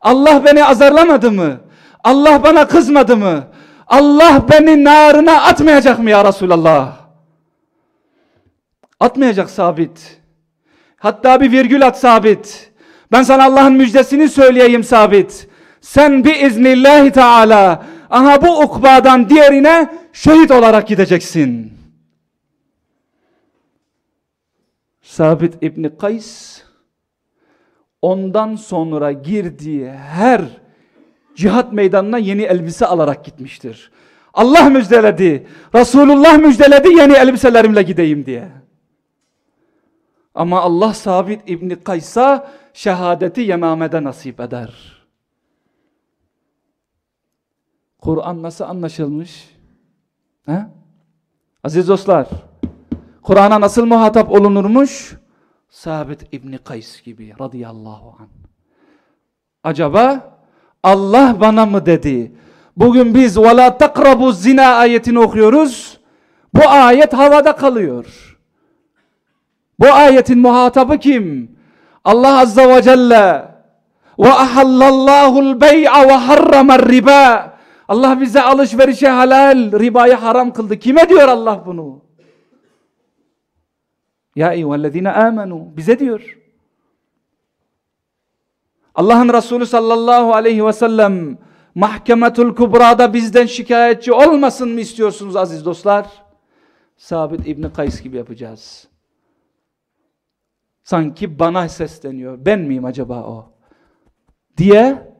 Allah beni azarlamadı mı? Allah bana kızmadı mı? Allah beni narına atmayacak mı ya Resulallah? Atmayacak sabit. Hatta bir virgül at sabit. Ben sana Allah'ın müjdesini söyleyeyim sabit. Sen bir iznillahi teala aha bu ukbadan diğerine şehit olarak gideceksin. Sabit İbni Kays ondan sonra girdiği her cihat meydanına yeni elbise alarak gitmiştir. Allah müjdeledi, Resulullah müjdeledi yeni elbiselerimle gideyim diye. Ama Allah Sabit İbni Kays'a şehadeti yemamede nasip eder. Kur'an nasıl anlaşılmış? He? Aziz dostlar, Kur'an'a nasıl muhatap olunurmuş? Sabit İbni Kays gibi radıyallahu anh. Acaba Allah bana mı dedi? Bugün biz ve la zina ayetini okuyoruz. Bu ayet havada kalıyor. Bu ayetin muhatabı kim? Allah azza ve celle ve ahallallahu bey'a ve harrama riba. Allah bize alışverişe halal, ribayı haram kıldı. Kime diyor Allah bunu? Ya eyyühellezine amenu. Bize diyor. Allah'ın Resulü sallallahu aleyhi ve sellem mahkemetul kubrada bizden şikayetçi olmasın mı istiyorsunuz aziz dostlar? Sabit İbni Kays gibi yapacağız. Sanki bana sesleniyor. Ben miyim acaba o? Diye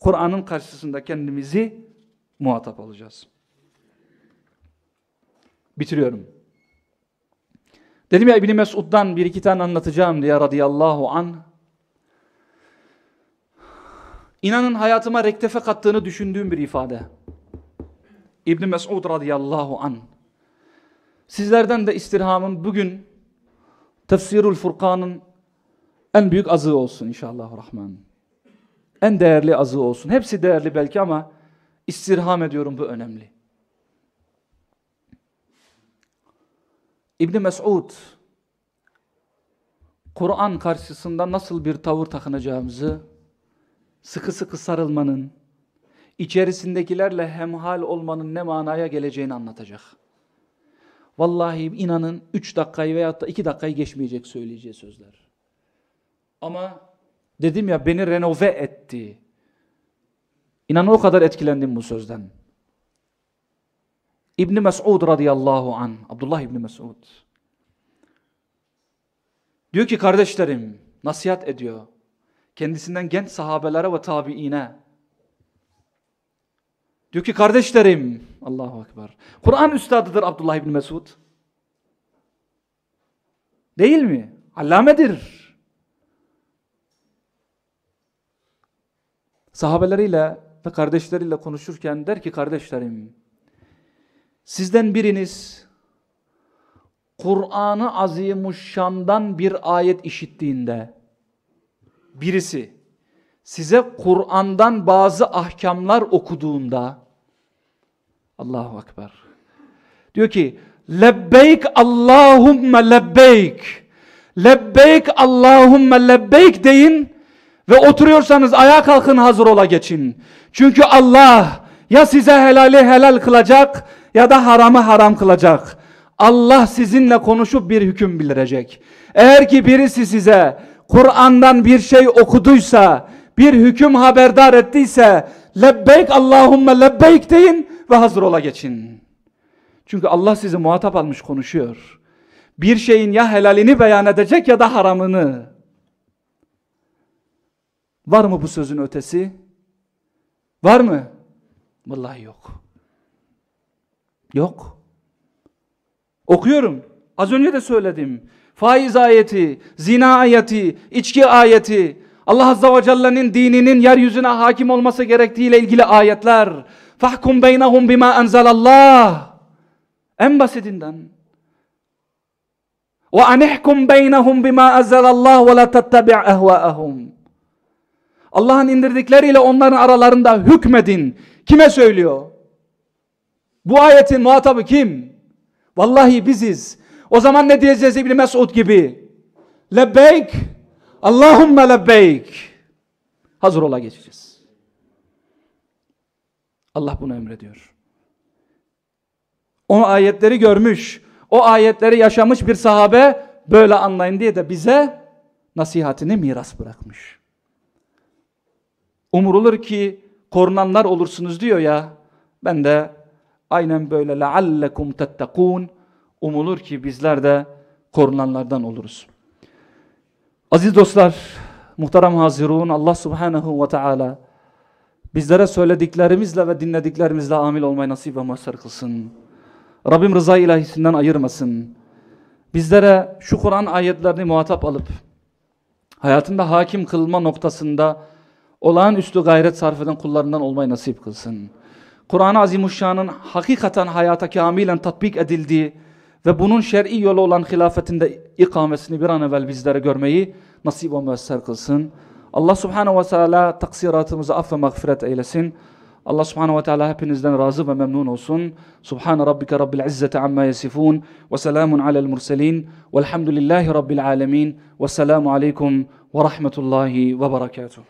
Kur'an'ın karşısında kendimizi muhatap olacağız. Bitiriyorum. Dedim ya İbni Mesud'dan bir iki tane anlatacağım diye radıyallahu an. İnanın hayatıma rektefe kattığını düşündüğüm bir ifade. İbni Mesud radıyallahu an. Sizlerden de istirhamım bugün Tefsirul Furkan'ın en büyük azığı olsun inşallah rahman. En değerli azığı olsun. Hepsi değerli belki ama istirham ediyorum bu önemli. İbni Mesud Kur'an karşısında nasıl bir tavır takınacağımızı sıkı sıkı sarılmanın içerisindekilerle hemhal olmanın ne manaya geleceğini anlatacak. Vallahi inanın 3 dakikayı veyahut da 2 dakikayı geçmeyecek söyleyeceği sözler. Ama dedim ya beni renove etti. İnanın o kadar etkilendim bu sözden. İbni Mes'ud radıyallahu an, Abdullah İbni Mes'ud. Diyor ki kardeşlerim, nasihat ediyor. Kendisinden genç sahabelere ve tabiine. Diyor ki kardeşlerim, Allahu Ekber. Kur'an üstadıdır Abdullah İbni Mesud. Değil mi? Allamedir. Sahabeleriyle ve kardeşleriyle konuşurken der ki kardeşlerim, sizden biriniz Kur'an-ı Azimuşşan'dan bir ayet işittiğinde birisi size Kur'an'dan bazı ahkamlar okuduğunda Allahu Ekber diyor ki lebbeyk Allahümme lebbeyk lebbeyk Allahümme lebbeyk deyin ve oturuyorsanız ayağa kalkın hazır ola geçin. Çünkü Allah ya size helali helal kılacak ya da haramı haram kılacak. Allah sizinle konuşup bir hüküm bildirecek. Eğer ki birisi size Kur'an'dan bir şey okuduysa, bir hüküm haberdar ettiyse, lebbeyk Allahümme lebbeyk deyin ve hazır ola geçin. Çünkü Allah sizi muhatap almış konuşuyor. Bir şeyin ya helalini beyan edecek ya da haramını. Var mı bu sözün ötesi? Var mı? Vallahi yok. Yok. Okuyorum. Az önce de söyledim. Faiz ayeti, zina ayeti, içki ayeti, Allah Azze ve Celle'nin dininin yeryüzüne hakim olması gerektiğiyle ilgili ayetler. Fahkum beynehum bima enzelallah. En basitinden. Ve anihkum beynehum bima enzelallah ve la tettabi' ehvaehum. Allah'ın indirdikleriyle onların aralarında hükmedin. Kime söylüyor? Bu ayetin muhatabı kim? Vallahi biziz. O zaman ne diyeceğiz İbni Mesud gibi? Lebbeyk, Allahümme lebbeyk. Hazır ola geçeceğiz. Allah bunu emrediyor. O ayetleri görmüş, o ayetleri yaşamış bir sahabe böyle anlayın diye de bize nasihatini miras bırakmış. Umurulur ki korunanlar olursunuz diyor ya. Ben de aynen böyle leallekum tettekun umulur ki bizler de korunanlardan oluruz. Aziz dostlar, muhterem hazirun Allah subhanahu ve teala bizlere söylediklerimizle ve dinlediklerimizle amil olmayı nasip ve mazhar kılsın. Rabbim rıza ilahisinden ayırmasın. Bizlere şu Kur'an ayetlerini muhatap alıp hayatında hakim kılma noktasında olağanüstü gayret sarf eden kullarından olmayı nasip kılsın. Kur'an-ı Azimuşşan'ın hakikaten hayata kamilen tatbik edildiği ve bunun şer'i yolu olan hilafetinde ikamesini bir an evvel bizlere görmeyi nasip ve müesser kılsın. Allah subhanehu ve teala taksiratımızı aff ve mağfiret eylesin. Allah subhanehu ve teala hepinizden razı ve memnun olsun. Subhane rabbike rabbil izzeti amma yasifun ve selamun alel murselin velhamdülillahi rabbil alemin ve selamu aleykum ve rahmetullahi ve berekatuhu.